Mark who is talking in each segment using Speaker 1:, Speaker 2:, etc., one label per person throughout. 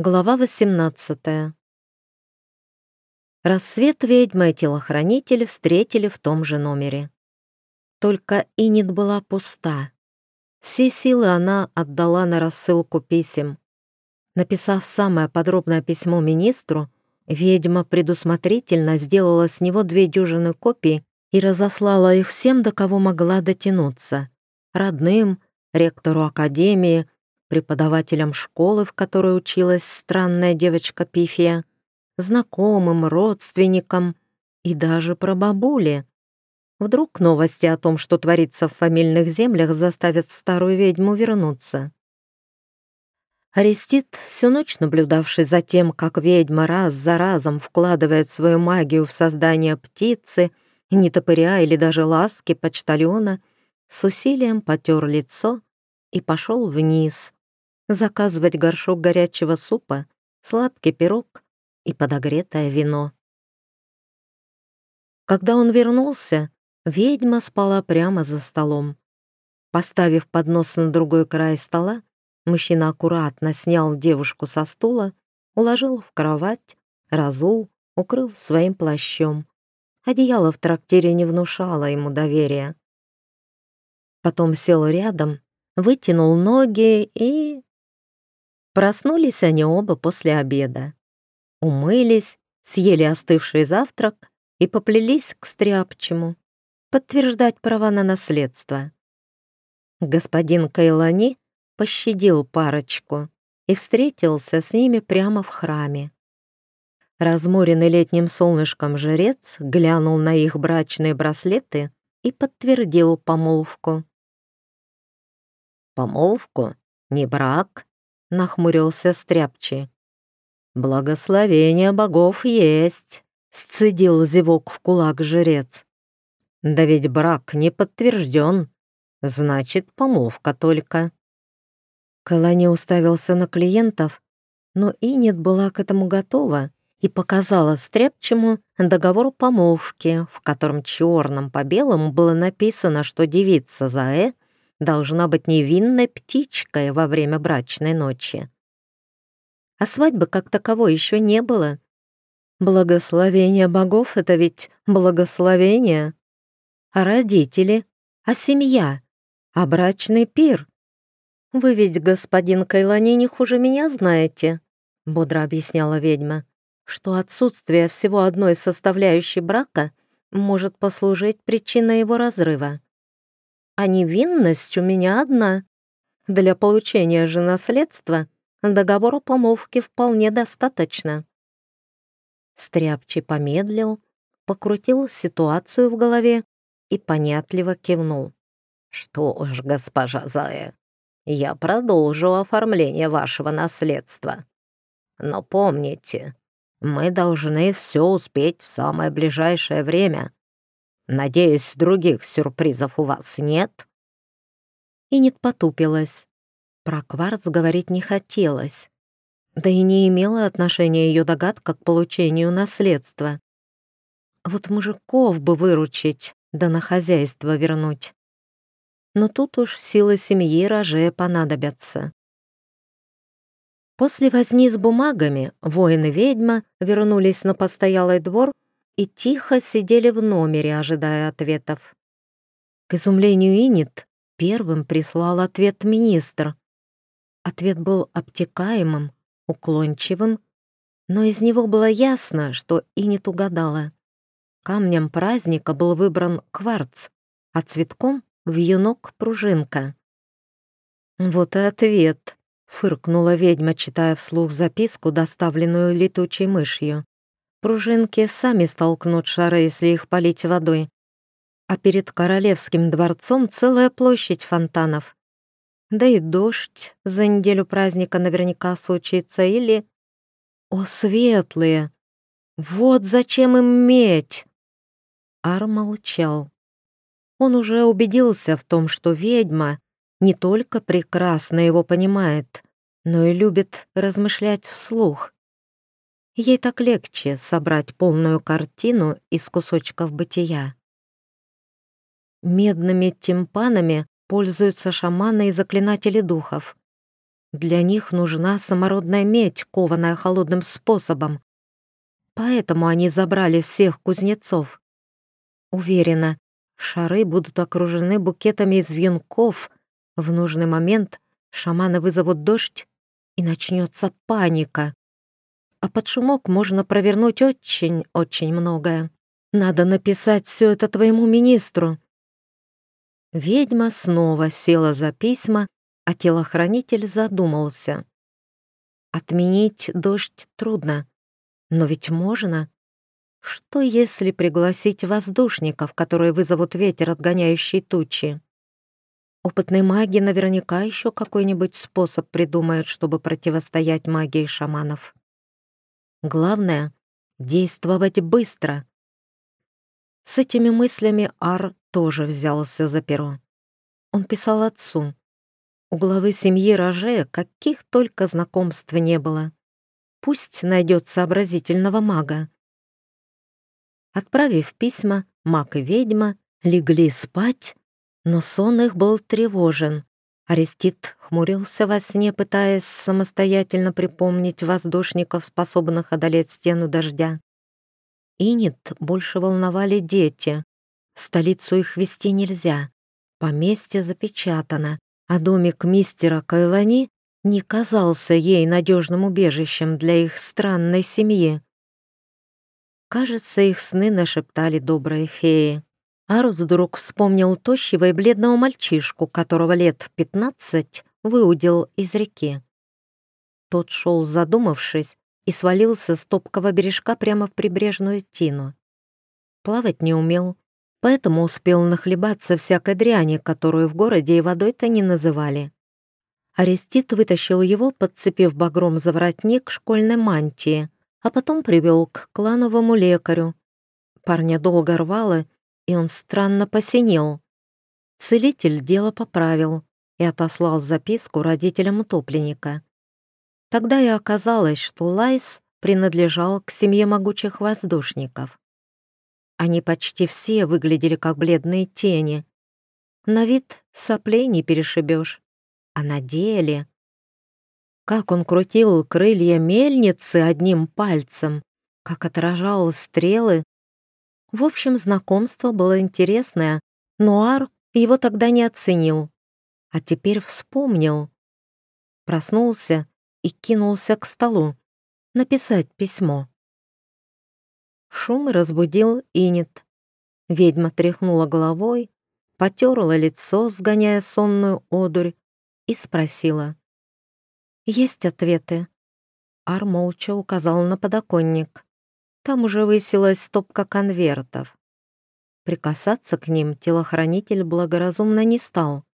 Speaker 1: Глава 18 Рассвет ведьма и телохранитель встретили в том же номере. Только Инит была пуста. Все силы она отдала на рассылку писем. Написав самое подробное письмо министру, ведьма предусмотрительно сделала с него две дюжины копий и разослала их всем, до кого могла дотянуться. Родным, ректору академии, преподавателям школы, в которой училась странная девочка Пифия, знакомым, родственникам и даже про бабули. Вдруг новости о том, что творится в фамильных землях, заставят старую ведьму вернуться. Арестит, всю ночь наблюдавший за тем, как ведьма раз за разом вкладывает свою магию в создание птицы, нетопыря или даже ласки почтальона, с усилием потер лицо и пошел вниз, заказывать горшок горячего супа, сладкий пирог и подогретое вино. Когда он вернулся, ведьма спала прямо за столом. Поставив поднос на другой край стола, мужчина аккуратно снял девушку со стула, уложил в кровать, разул, укрыл своим плащом. Одеяло в трактире не внушало ему доверия. Потом сел рядом, вытянул ноги и Проснулись они оба после обеда. Умылись, съели остывший завтрак и поплелись к стряпчему, подтверждать права на наследство. Господин Кайлани пощадил парочку и встретился с ними прямо в храме. Разморенный летним солнышком жрец глянул на их брачные браслеты и подтвердил помолвку. «Помолвку? Не брак?» — нахмурился Стряпчий. «Благословение богов есть», — сцедил зевок в кулак жрец. «Да ведь брак не подтвержден, значит, помолвка только». Калани уставился на клиентов, но Инет была к этому готова и показала Стряпчему договор помолвки, в котором черным по белому было написано, что девица Заэ должна быть невинной птичкой во время брачной ночи. А свадьбы как таковой еще не было. Благословение богов — это ведь благословение. А родители? А семья? А брачный пир? Вы ведь, господин Кайлани, не хуже меня знаете, — бодро объясняла ведьма, что отсутствие всего одной составляющей брака может послужить причиной его разрыва а невинность у меня одна. Для получения же наследства договору помолвки вполне достаточно. Стряпчий помедлил, покрутил ситуацию в голове и понятливо кивнул. «Что ж, госпожа Зая, я продолжу оформление вашего наследства. Но помните, мы должны все успеть в самое ближайшее время, Надеюсь, других сюрпризов у вас нет?» Инет потупилась. Про кварц говорить не хотелось. Да и не имела отношения ее догадка к получению наследства. Вот мужиков бы выручить, да на хозяйство вернуть. Но тут уж силы семьи роже понадобятся. После возни с бумагами воины-ведьма вернулись на постоялый двор и тихо сидели в номере, ожидая ответов. К изумлению Инит первым прислал ответ министр. Ответ был обтекаемым, уклончивым, но из него было ясно, что Инит угадала. Камнем праздника был выбран кварц, а цветком — вьюнок-пружинка. «Вот и ответ», — фыркнула ведьма, читая вслух записку, доставленную летучей мышью. Пружинки сами столкнут шары, если их полить водой. А перед королевским дворцом целая площадь фонтанов. Да и дождь за неделю праздника наверняка случится или... О, светлые! Вот зачем им медь! Ар молчал. Он уже убедился в том, что ведьма не только прекрасно его понимает, но и любит размышлять вслух. Ей так легче собрать полную картину из кусочков бытия. Медными тимпанами пользуются шаманы и заклинатели духов. Для них нужна самородная медь, кованная холодным способом. Поэтому они забрали всех кузнецов. Уверена, шары будут окружены букетами из венков. В нужный момент шаманы вызовут дождь, и начнется паника. А под шумок можно провернуть очень-очень многое. Надо написать все это твоему министру». Ведьма снова села за письма, а телохранитель задумался. Отменить дождь трудно, но ведь можно. Что если пригласить воздушников, которые вызовут ветер, отгоняющий тучи? Опытные маги наверняка еще какой-нибудь способ придумают, чтобы противостоять магии шаманов. Главное — действовать быстро. С этими мыслями Ар тоже взялся за перо. Он писал отцу. У главы семьи Роже каких только знакомств не было. Пусть найдет сообразительного мага. Отправив письма, маг и ведьма легли спать, но сон их был тревожен. Арестит хмурился во сне, пытаясь самостоятельно припомнить воздушников, способных одолеть стену дождя. Инет больше волновали дети. В столицу их вести нельзя. Поместье запечатано, а домик мистера Кайлани не казался ей надежным убежищем для их странной семьи. Кажется, их сны нашептали добрые феи. Арус вдруг вспомнил тощего и бледного мальчишку, которого лет в пятнадцать выудил из реки. Тот шел задумавшись, и свалился с топкого бережка прямо в прибрежную тину. Плавать не умел, поэтому успел нахлебаться всякой дряни, которую в городе и водой-то не называли. Арестит вытащил его, подцепив багром за воротник школьной мантии, а потом привел к клановому лекарю. Парня долго рвало, и он странно посинел. Целитель дело поправил и отослал записку родителям утопленника. Тогда и оказалось, что Лайс принадлежал к семье могучих воздушников. Они почти все выглядели как бледные тени. На вид соплей не перешибешь, а на деле... Как он крутил крылья мельницы одним пальцем, как отражал стрелы. В общем, знакомство было интересное, но Ар его тогда не оценил, а теперь вспомнил. Проснулся и кинулся к столу написать письмо. Шум разбудил Инет. Ведьма тряхнула головой, потерла лицо, сгоняя сонную одурь, и спросила. «Есть ответы?» Ар молча указал на подоконник. Там уже высилась стопка конвертов. Прикасаться к ним телохранитель благоразумно не стал.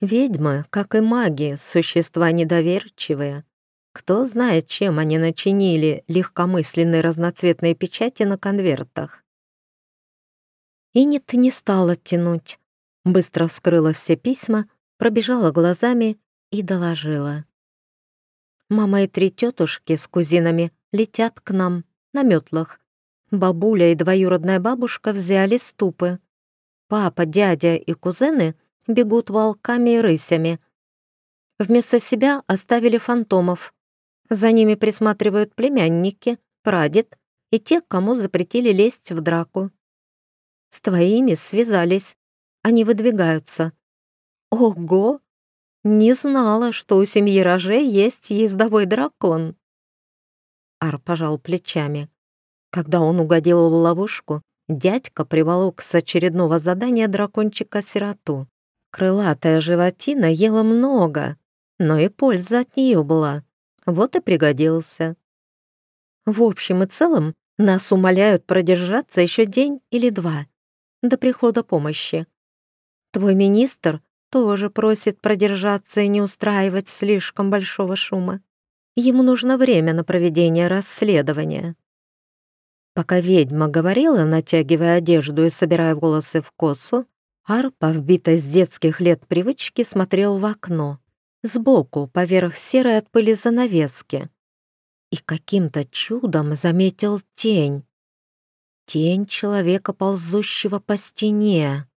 Speaker 1: Ведьмы, как и маги, существа недоверчивые, кто знает, чем они начинили легкомысленные разноцветные печати на конвертах. Инет не стала тянуть. Быстро вскрыла все письма, пробежала глазами и доложила. Мама и три тетушки с кузинами летят к нам на метлах. Бабуля и двоюродная бабушка взяли ступы. Папа, дядя и кузены бегут волками и рысями. Вместо себя оставили фантомов. За ними присматривают племянники, прадед и те, кому запретили лезть в драку. С твоими связались. Они выдвигаются. Ого! Не знала, что у семьи Роже есть ездовой дракон. Ар пожал плечами. Когда он угодил в ловушку, дядька приволок с очередного задания дракончика-сироту. Крылатая животина ела много, но и польза от нее была. Вот и пригодился. В общем и целом, нас умоляют продержаться еще день или два до прихода помощи. Твой министр тоже просит продержаться и не устраивать слишком большого шума. Ему нужно время на проведение расследования. Пока ведьма говорила, натягивая одежду и собирая волосы в косу, Арпа, вбитой с детских лет привычки, смотрел в окно сбоку, поверх серой от пыли занавески. И каким-то чудом заметил тень. Тень человека, ползущего по стене.